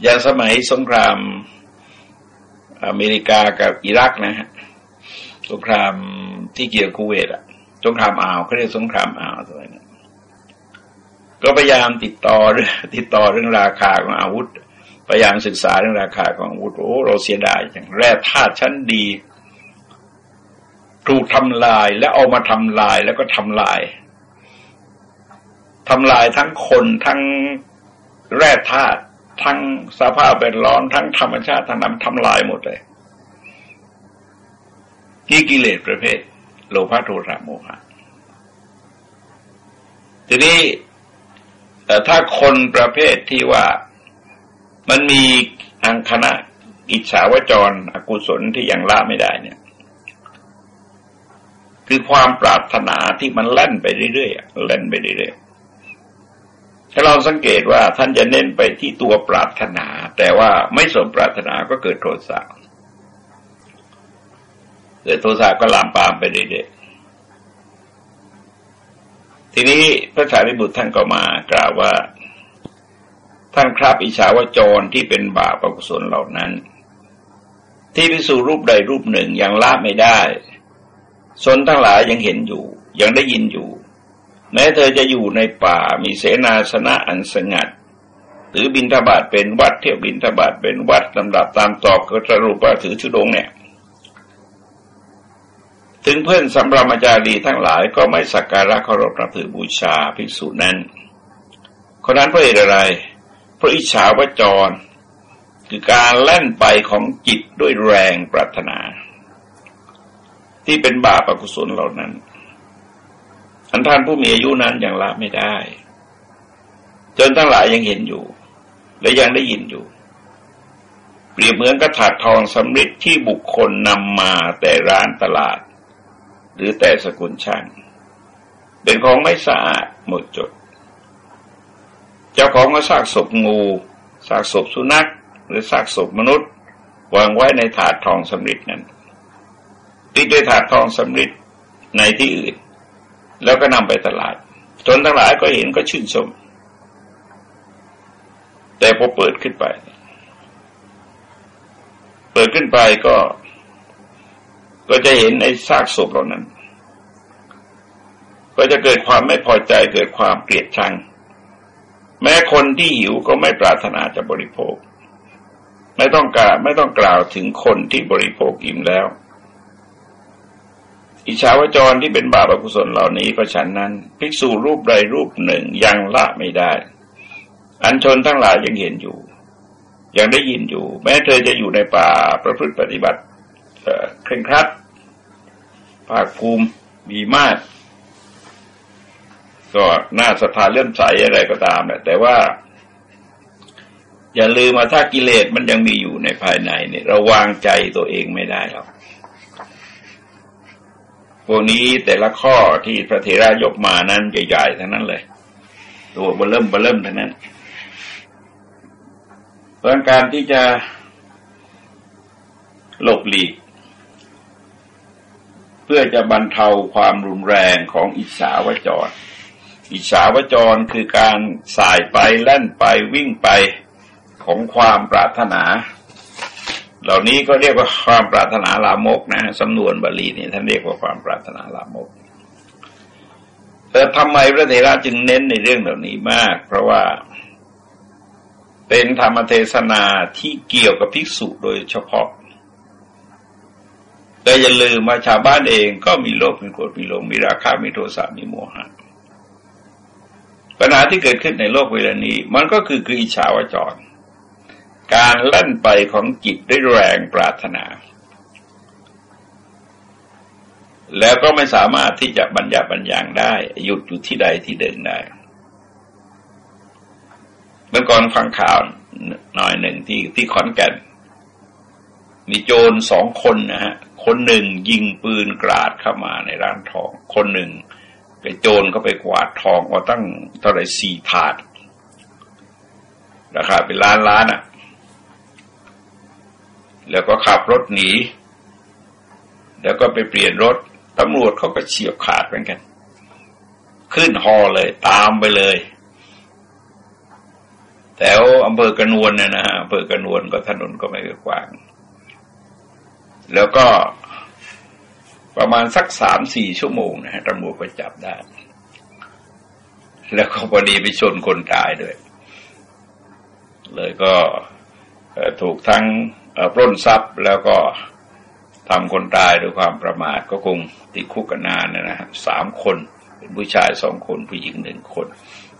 อย่างสมัยสงครามอเมริกากับอิรักนะฮะสงครามที่เกี่ยวคูเวตอะสงครามอ่าวเขาเรียกสงครามอ่าวอะไรเนี่ย ก็พยายามติดต่อเรื่องติดต่อเรื่องราคาของอาวุธ พยายามศึกษาเรื่องราคาของอาวุธโอ้เราเสียดายอย่างแร่ธาตุชั้นดี ถูกทำลายแล้วเอามาทำลายแล้วก็ทำลายทำลายทั้งคนทั้งแร่ธาตุทั้งสภาพแวดล้อมทั้งธรรมชาติทั้งนั้นทำลายหมดเลยนี่กิเลสประเภท โลภะโทสะโมหะทีนี้ แต่ถ้าคนประเภทที่ว่ามันมีอังคณะอิจฉาวจร อกุศลที่ยังละไม่ได้เนี่ย คือความปรารถนาที่มันเล่นไปเรื่อยๆเล่นไปเรื่อยๆถ้าเราสังเกตว่าท่านจะเน้นไปที่ตัวปรารถนา แต่ว่าไม่สมปรารถนาก็เกิดโทสะเกิดโทสะก็ลามปามไปเรื่อยๆ ทีนี้พระสารีบุตรท่านก็มากล่าวว่า ท่านครับอิชาวจรที่เป็นบาปอกุศลเหล่านั้น ที่พิสูรูปใดรูปหนึ่งยังละไม่ได้สนทั้งหลายยังเห็นอยู่ ยังได้ยินอยู่ แม้เธอจะอยู่ในป่ามีเสนาสนะอันสงัด หรือบินทบาทเป็นวัดเที่ยวบินทบาทเป็นวัดลำดับตามตอบก็สรุปว่าถือชุดงเนี่ย ถึงเพื่อนสัมรามาจารีทั้งหลายก็ไม่สักการะเคารพนับถือบูชาภิกษุนั้นคนนั้นเพราะเหตุอะไรพระอิจฉาวจร คือการแล่นไปของจิตด้วยแรงปรารถนา ที่เป็นบาปอกุศลเหล่านั้น อันท่านผู้มีอายุนั้นยังละไม่ได้ จนทั้งหลายยังเห็นอยู่ และยังได้ยินอยู่ เปรียบเหมือนกระถาดทองสำริดที่บุคคลนำมาแต่ร้านตลาด รือแต่สกุลช่าง เป็นของไม่สะอาดหมดจด เจ้าของก็ซากศพงูซากศพสุนัข หรือซากศพมนุษย์ วางไว้ในถาดทองสำริดนั้นติดด้วยถาดทองสำริดในที่อื่น แล้วก็นำไปตลาดจนทั้งหลายก็เห็นก็ชื่นชม แต่พอเปิดขึ้นไป เปิดขึ้นไปก็ ก็จะเห็นในซากศพเหล่านั้น ก็จะเกิดความไม่พอใจเกิดความเกลียดชัง แม้คนที่หิวก็ไม่ปรารถนาจะบริโภค ไม่ต้องการไม่ต้องกล่าวถึงคนที่บริโภคอิ่มแล้ว อิชาวจรที่เป็นบาปอกุศลเหล่านี้ก็ฉันนั้น ภิกษุรูปใดรูปหนึ่งยังละไม่ได้ อันชนทั้งหลายยังเห็นอยู่ ยังได้ยินอยู่ แม้เธอจะอยู่ในป่าประพฤติปฏิบัติเคร่งครัดภาคภูมิมีมาก ก็น่าศรัทธาเลื่อมใสอะไรก็ตามแหละแต่ว่า อย่าลืมมาถ้ากิเลสมันยังมีอยู่ในภายในเนี่ยเราวางใจตัวเองไม่ได้หรอกพวกนี้แต่ละข้อที่พระเทระยกมานั้นใหญ่ๆทั้งนั้นเลยตัวเบเริ่มเบเริ่มทั้งนั้นเพราะการที่จะหลบหลีก เพื่อจะบรรเทาความรุนแรงของอิสาวจร อิสาวจรคือการสายไปแล่นไปวิ่งไปของความปรารถนา เหล่านี้ก็เรียกว่าความปรารถนาลามกนะสำนวนบาลีนี่ท่านเรียกว่าความปรารถนาลามกแต่ทำไมพระเถระจึงเน้นในเรื่องเหล่านี้มาก เพราะว่า เป็นธรรมเทศนาที่เกี่ยวกับภิกษุโดยเฉพาะแต่อย่าลืมมาชาวบ้านเองก็มีโลภมีโกรธมีหลงมีราคะมีโทสะมีโมหะ ปัญหาที่เกิดขึ้นในโลกเวลานี้ มันก็คือคืออิจฉาวจร การลั่นไปของจิตด้วยแรงปรารถนา แล้วก็ไม่สามารถที่จะบรรยาบรรยังได้ หยุดอยู่ที่ใดที่เดินได้เมื่อก่อนฟังข่าวหน่อยหนึ่งที่ที่ขอนแก่น มีโจรสองคนนะฮะ คนหนึ่งยิงปืนกราดเข้ามาในร้านทอง คนหนึ่ง ไปโจรก็ไปกวาดทองมาตั้งเท่าไรสี่ถาด ราคาเป็นล้านล้านอะ แล้วก็ขับรถหนี แล้วก็ไปเปลี่ยนรถตำรวจเขาก็เฉียบขาดเหมือนกัน ขึ้นฮอเลยตามไปเลยแต่อำเภอกระนวนเนี่ยนะอำเภอกระนวนก็ถนนก็ไม่กว้าง แล้วก็ ประมาณสักสามสี่ชั่วโมงนะฮะตำรวจก็จับได้ แล้วก็พอดีไปชนคนตายด้วย เลยก็ถูกทั้งปล้นทรัพย์แล้วก็ทำคนตายด้วยความประมาทก็คงติดคุกกันนานนะฮะสามคน เป็นผู้ชายสองคนผู้หญิงหนึ่งคน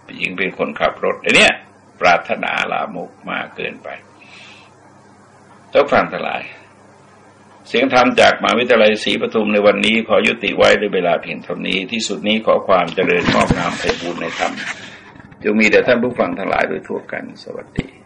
ผู้หญิงเป็นคนขับรถอันเนี้ยปรารถนาลามกมากเกินไปเจ้าฟังทลาย เสียงธรรมจากมหาวิทยาลัยศรีปทุมในวันนี้ขอยุติไว้ด้วยเวลาเพียงเท่านี้ที่สุดนี้ขอความเจริญงอกงามไปบูรณนธรรมจงมีแด่ท่านผู้ฟังทั้งหลายโดยทั่วกันสวัสดี